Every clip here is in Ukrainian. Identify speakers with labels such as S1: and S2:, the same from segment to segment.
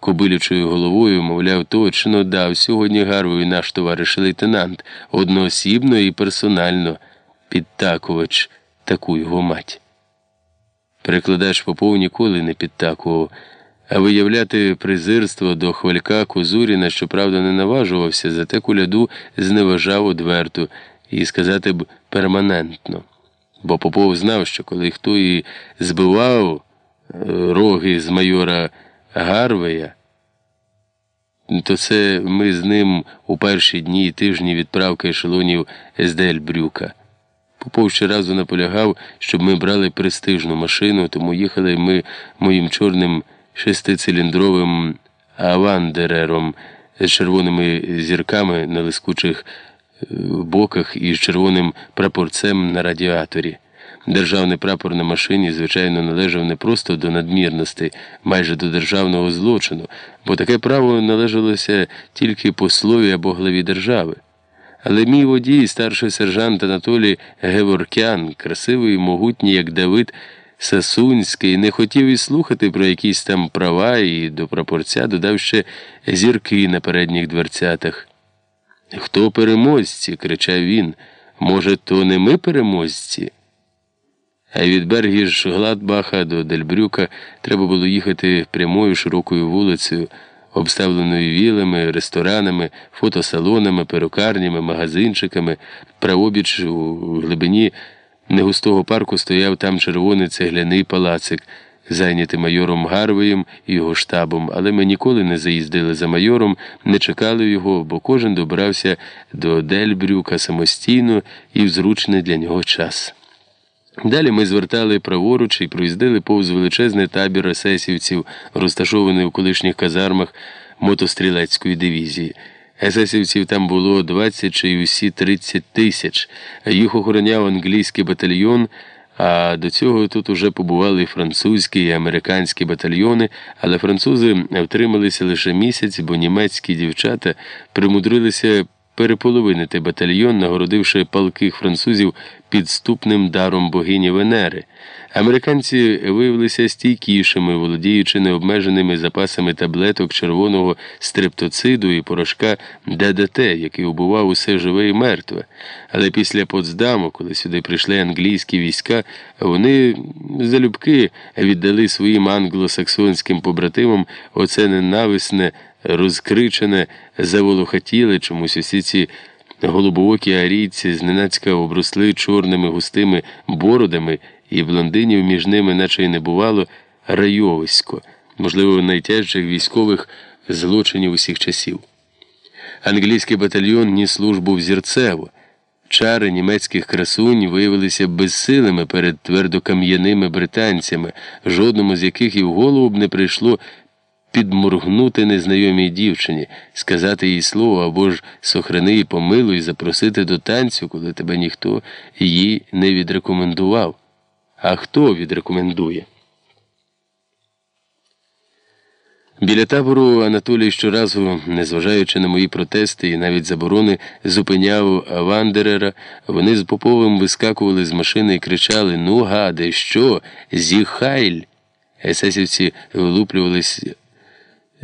S1: кобилючою головою, мовляв, точно дав сьогодні Гарвою наш товариш лейтенант, одноосібно і персонально, підтакувач таку його мать. Перекладач Попов ніколи не підтакував, а виявляти презирство до хвалька Козуріна, щоправда, не наважувався, зате куляду зневажав одверту і сказати б перманентно. Бо Попов знав, що коли хто і збивав е, роги з майора Гарвея, то це ми з ним у перші дні і тижні відправки ешелонів СДЛ Брюка. Попов ще разу наполягав, щоб ми брали престижну машину, тому їхали ми моїм чорним шестициліндровим авандерером з червоними зірками на лискучих е, боках і з червоним прапорцем на радіаторі. Державний прапор на машині, звичайно, належав не просто до надмірності, майже до державного злочину, бо таке право належалося тільки послові або главі держави. Але мій водій, старший сержант Анатолій Геворкян, красивий і могутній, як Давид Сасунський, не хотів і слухати про якісь там права і до прапорця додав ще зірки на передніх дверцятах. Хто переможці? кричав він. Може, то не ми переможці? А від Бергіж Гладбаха до Дельбрюка треба було їхати прямою широкою вулицею, обставленою вілами, ресторанами, фотосалонами, перукарнями, магазинчиками. Правобіч у глибині негустого парку стояв там червоний цегляний палацик, зайнятий майором Гарвеєм і його штабом, але ми ніколи не заїздили за майором, не чекали його, бо кожен добрався до Дельбрюка самостійно і в зручний для нього час. Далі ми звертали праворуч і проїздили повз величезний табір есесівців, розташований у колишніх казармах мотострілецької дивізії. Есесівців там було 20 чи усі 30 тисяч. Їх охороняв англійський батальйон. А до цього тут уже побували і французькі і американські батальйони, але французи втрималися лише місяць, бо німецькі дівчата примудрилися переполовинити батальйон, нагородивши палких французів підступним даром богині Венери. Американці виявилися стійкішими, володіючи необмеженими запасами таблеток червоного стрептоциду і порошка ДДТ, який убивав усе живе і мертве. Але після Потсдаму, коли сюди прийшли англійські війська, вони залюбки віддали своїм англосаксонським побратимам оце ненависне, розкричене, заволохатіле чомусь усі ці. Голубоокі арійці зненацька обросли чорними густими бородами, і блондинів між ними, наче й не бувало, райовисько, можливо, найтяжчих військових злочинів усіх часів. Англійський батальйон ніс службу взірцево. Чари німецьких красунь виявилися безсилими перед твердокам'яними британцями, жодному з яких і в голову б не прийшло підморгнути незнайомій дівчині, сказати їй слово або ж сохрани і помилуй, запросити до танцю, коли тебе ніхто її не відрекомендував. А хто відрекомендує? Біля табору Анатолій щоразу, незважаючи на мої протести і навіть заборони, зупиняв Вандерера. Вони з Поповим вискакували з машини і кричали Ну, гаде, що? Зіхайль. Есесівці вилуплювались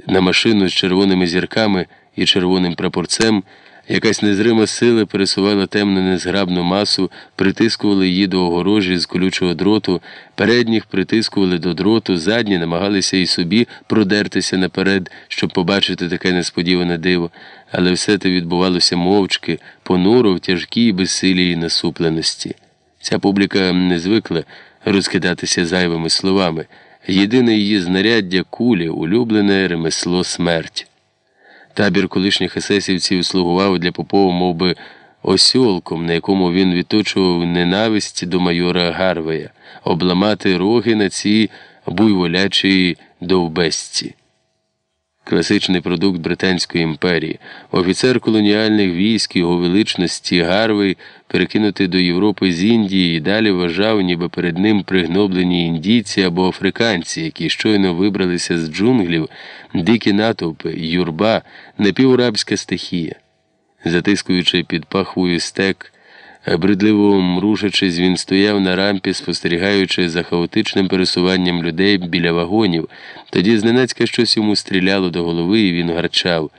S1: на машину з червоними зірками і червоним прапорцем. Якась незрима сила пересувала темну незграбну масу, притискували її до огорожі з колючого дроту, передніх притискували до дроту, задні намагалися і собі продертися наперед, щоб побачити таке несподіване диво, але все те відбувалося мовчки, понуро в тяжкій безсилій насупленості. Ця публіка не звикла розкидатися зайвими словами. Єдине її знаряддя кулі, улюблене ремесло смерть. Табір колишніх есесівців слугував для Попова мов би, осьолком, на якому він відточував ненависть до майора Гарвея, обламати роги на цій буйволячій довбесці класичний продукт Британської імперії, офіцер колоніальних військ його величності Гарвей, перекинутий до Європи з Індії і далі вважав, ніби перед ним пригноблені індійці або африканці, які щойно вибралися з джунглів, дикі натовпи, юрба, напіврабська стихія. Затискуючи під пахвою стек, Бредливо мрушачись, він стояв на рампі, спостерігаючи за хаотичним пересуванням людей біля вагонів. Тоді зненацька щось йому стріляло до голови, і він гарчав.